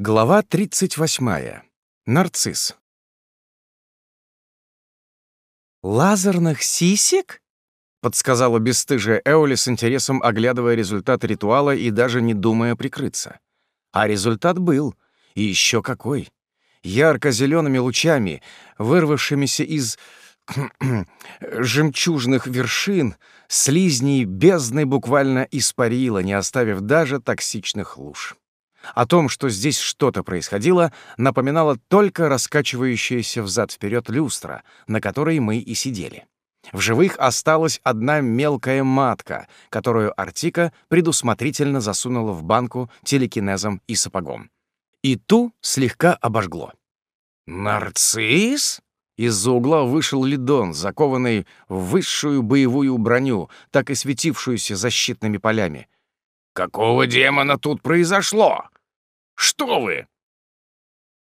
Глава 38. Нарцисс. «Лазерных сисек?» — подсказала бесстыжая Эоли с интересом, оглядывая результат ритуала и даже не думая прикрыться. А результат был. И еще какой. ярко зелеными лучами, вырвавшимися из жемчужных вершин, слизней бездны буквально испарила, не оставив даже токсичных луж. О том, что здесь что-то происходило, напоминала только раскачивающаяся взад-вперед люстра, на которой мы и сидели. В живых осталась одна мелкая матка, которую Артика предусмотрительно засунула в банку телекинезом и сапогом. И ту слегка обожгло. «Нарцисс?» Из-за угла вышел Лидон, закованный в высшую боевую броню, так и светившуюся защитными полями. «Какого демона тут произошло? Что вы?»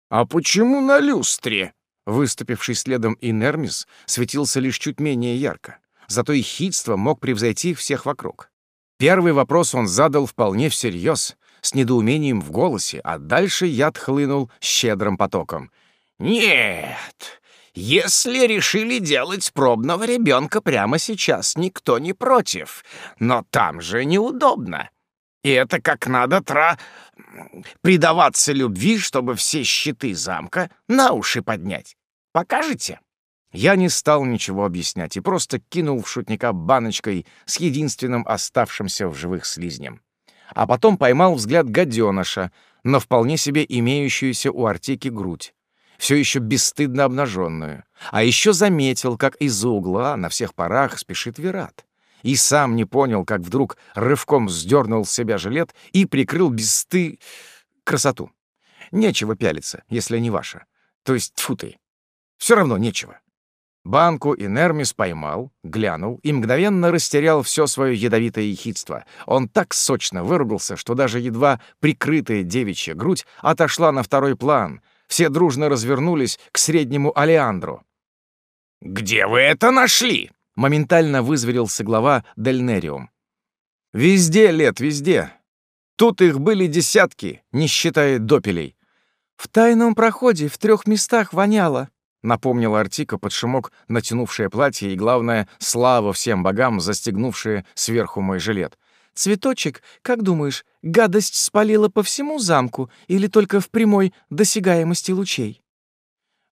«А почему на люстре?» Выступивший следом Инермис светился лишь чуть менее ярко. Зато и хитство мог превзойти всех вокруг. Первый вопрос он задал вполне всерьез, с недоумением в голосе, а дальше яд хлынул щедрым потоком. «Нет, если решили делать пробного ребенка прямо сейчас, никто не против. Но там же неудобно. И это как надо тра... предаваться любви, чтобы все щиты замка на уши поднять. Покажете?» Я не стал ничего объяснять и просто кинул в шутника баночкой с единственным оставшимся в живых слизнем. А потом поймал взгляд гаденыша на вполне себе имеющуюся у Артики грудь, все еще бесстыдно обнаженную. А еще заметил, как из-за угла на всех парах спешит Верат и сам не понял, как вдруг рывком сдернул с себя жилет и прикрыл бесты красоту. Нечего пялиться, если не ваша. То есть, тьфу ты. Все равно нечего. Банку Инермис поймал, глянул и мгновенно растерял все свое ядовитое ехидство. Он так сочно выругался, что даже едва прикрытая девичья грудь отошла на второй план. Все дружно развернулись к среднему Алеандру. «Где вы это нашли?» Моментально вызверился глава Дельнериум. «Везде, Лет, везде. Тут их были десятки, не считая допелей». «В тайном проходе в трех местах воняло», — напомнила Артика под шумок, натянувшее платье и, главное, слава всем богам, застегнувшая сверху мой жилет. «Цветочек, как думаешь, гадость спалила по всему замку или только в прямой досягаемости лучей?»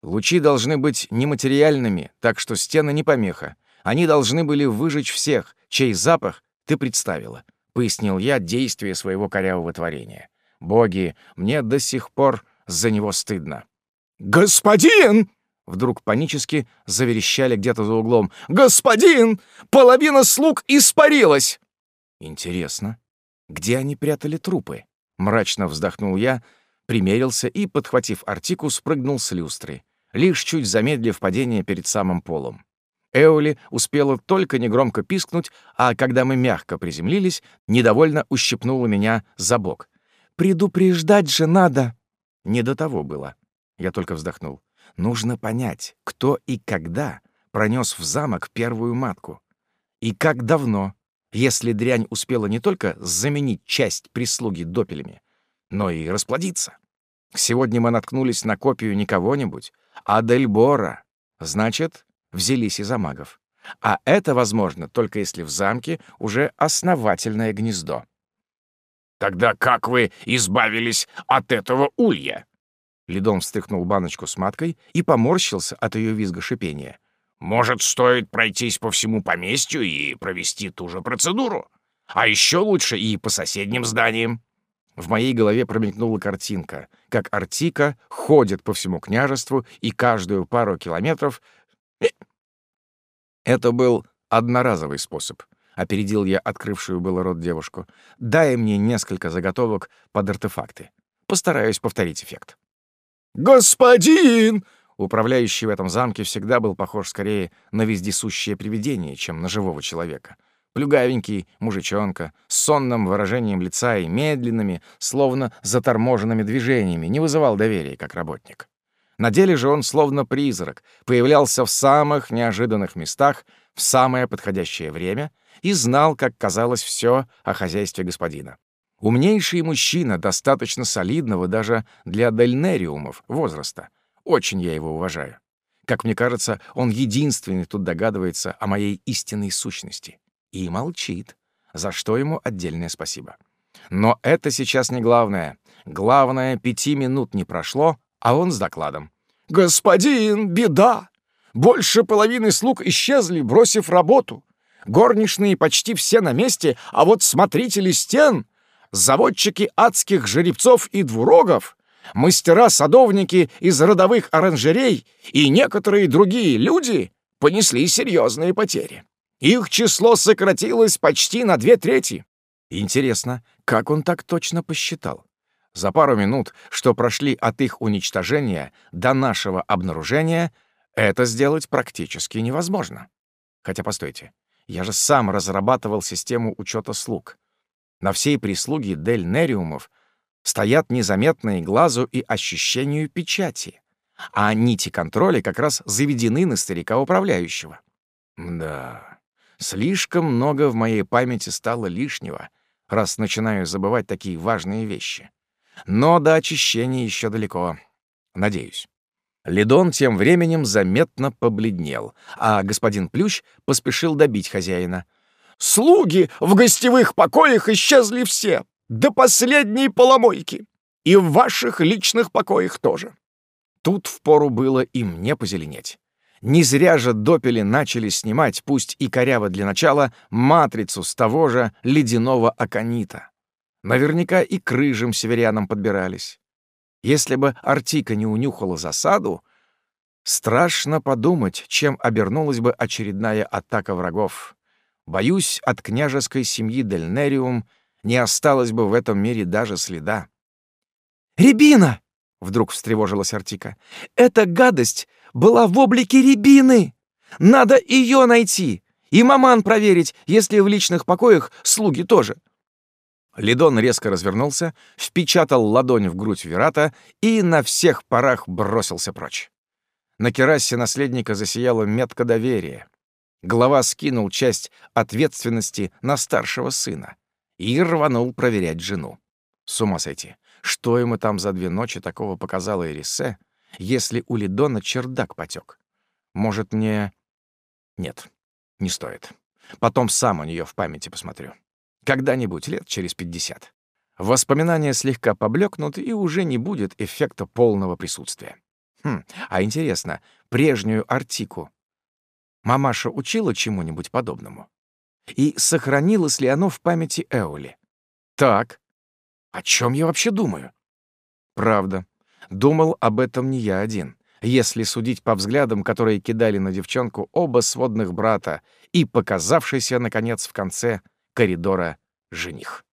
«Лучи должны быть нематериальными, так что стены не помеха. Они должны были выжечь всех, чей запах ты представила», — пояснил я действие своего корявого творения. «Боги, мне до сих пор за него стыдно». «Господин!» — вдруг панически заверещали где-то за углом. «Господин! Половина слуг испарилась!» «Интересно, где они прятали трупы?» — мрачно вздохнул я, примерился и, подхватив артику, спрыгнул с люстры, лишь чуть замедлив падение перед самым полом. Эоли успела только негромко пискнуть, а когда мы мягко приземлились, недовольно ущипнула меня за бок. «Предупреждать же надо!» Не до того было. Я только вздохнул. Нужно понять, кто и когда пронес в замок первую матку. И как давно, если дрянь успела не только заменить часть прислуги допелями, но и расплодиться. Сегодня мы наткнулись на копию не кого-нибудь, а Дельбора. Значит, взялись из-за магов. А это возможно только если в замке уже основательное гнездо. «Тогда как вы избавились от этого улья?» Лидон встыхнул баночку с маткой и поморщился от ее визга шипения. «Может, стоит пройтись по всему поместью и провести ту же процедуру? А еще лучше и по соседним зданиям». В моей голове промелькнула картинка, как Артика ходит по всему княжеству и каждую пару километров это был одноразовый способ. Опередил я открывшую было рот девушку. Дай мне несколько заготовок под артефакты. Постараюсь повторить эффект. «Господин!» Управляющий в этом замке всегда был похож скорее на вездесущее привидение, чем на живого человека. Плюгавенький мужичонка, с сонным выражением лица и медленными, словно заторможенными движениями, не вызывал доверия как работник. На деле же он, словно призрак, появлялся в самых неожиданных местах в самое подходящее время и знал, как казалось, все о хозяйстве господина. Умнейший мужчина, достаточно солидного даже для дельнериумов возраста. Очень я его уважаю. Как мне кажется, он единственный тут догадывается о моей истинной сущности. И молчит, за что ему отдельное спасибо. Но это сейчас не главное. Главное, пяти минут не прошло, а он с докладом. «Господин, беда! Больше половины слуг исчезли, бросив работу. Горничные почти все на месте, а вот смотрители стен, заводчики адских жеребцов и двурогов, мастера-садовники из родовых оранжерей и некоторые другие люди понесли серьезные потери. Их число сократилось почти на две трети. Интересно, как он так точно посчитал? За пару минут, что прошли от их уничтожения до нашего обнаружения, это сделать практически невозможно. Хотя, постойте, я же сам разрабатывал систему учета слуг. На всей прислуге Дель Нериумов стоят незаметные глазу и ощущению печати, а нити контроля как раз заведены на старика-управляющего. Да, слишком много в моей памяти стало лишнего, раз начинаю забывать такие важные вещи. Но до очищения еще далеко. Надеюсь. Лидон тем временем заметно побледнел, а господин Плющ поспешил добить хозяина. «Слуги в гостевых покоях исчезли все, до последней поломойки. И в ваших личных покоях тоже». Тут впору было и мне позеленеть. Не зря же допели начали снимать, пусть и коряво для начала, матрицу с того же ледяного аконита. Наверняка и к рыжим северянам подбирались. Если бы Артика не унюхала засаду, страшно подумать, чем обернулась бы очередная атака врагов. Боюсь, от княжеской семьи Дельнериум не осталось бы в этом мире даже следа. «Рябина!» — вдруг встревожилась Артика. «Эта гадость была в облике рябины! Надо ее найти и маман проверить, если в личных покоях слуги тоже. Лидон резко развернулся, впечатал ладонь в грудь Верата и на всех парах бросился прочь. На керасе наследника засияло метка доверия. Глава скинул часть ответственности на старшего сына и рванул проверять жену. С ума сойти. Что ему там за две ночи такого показала Эрисе, если у Лидона чердак потек? Может, мне... Нет, не стоит. Потом сам у нее в памяти посмотрю. Когда-нибудь, лет через пятьдесят. Воспоминания слегка поблекнут, и уже не будет эффекта полного присутствия. Хм, а интересно, прежнюю Артику мамаша учила чему-нибудь подобному? И сохранилось ли оно в памяти Эоли? Так, о чем я вообще думаю? Правда, думал об этом не я один, если судить по взглядам, которые кидали на девчонку оба сводных брата и показавшийся, наконец, в конце коридора жених.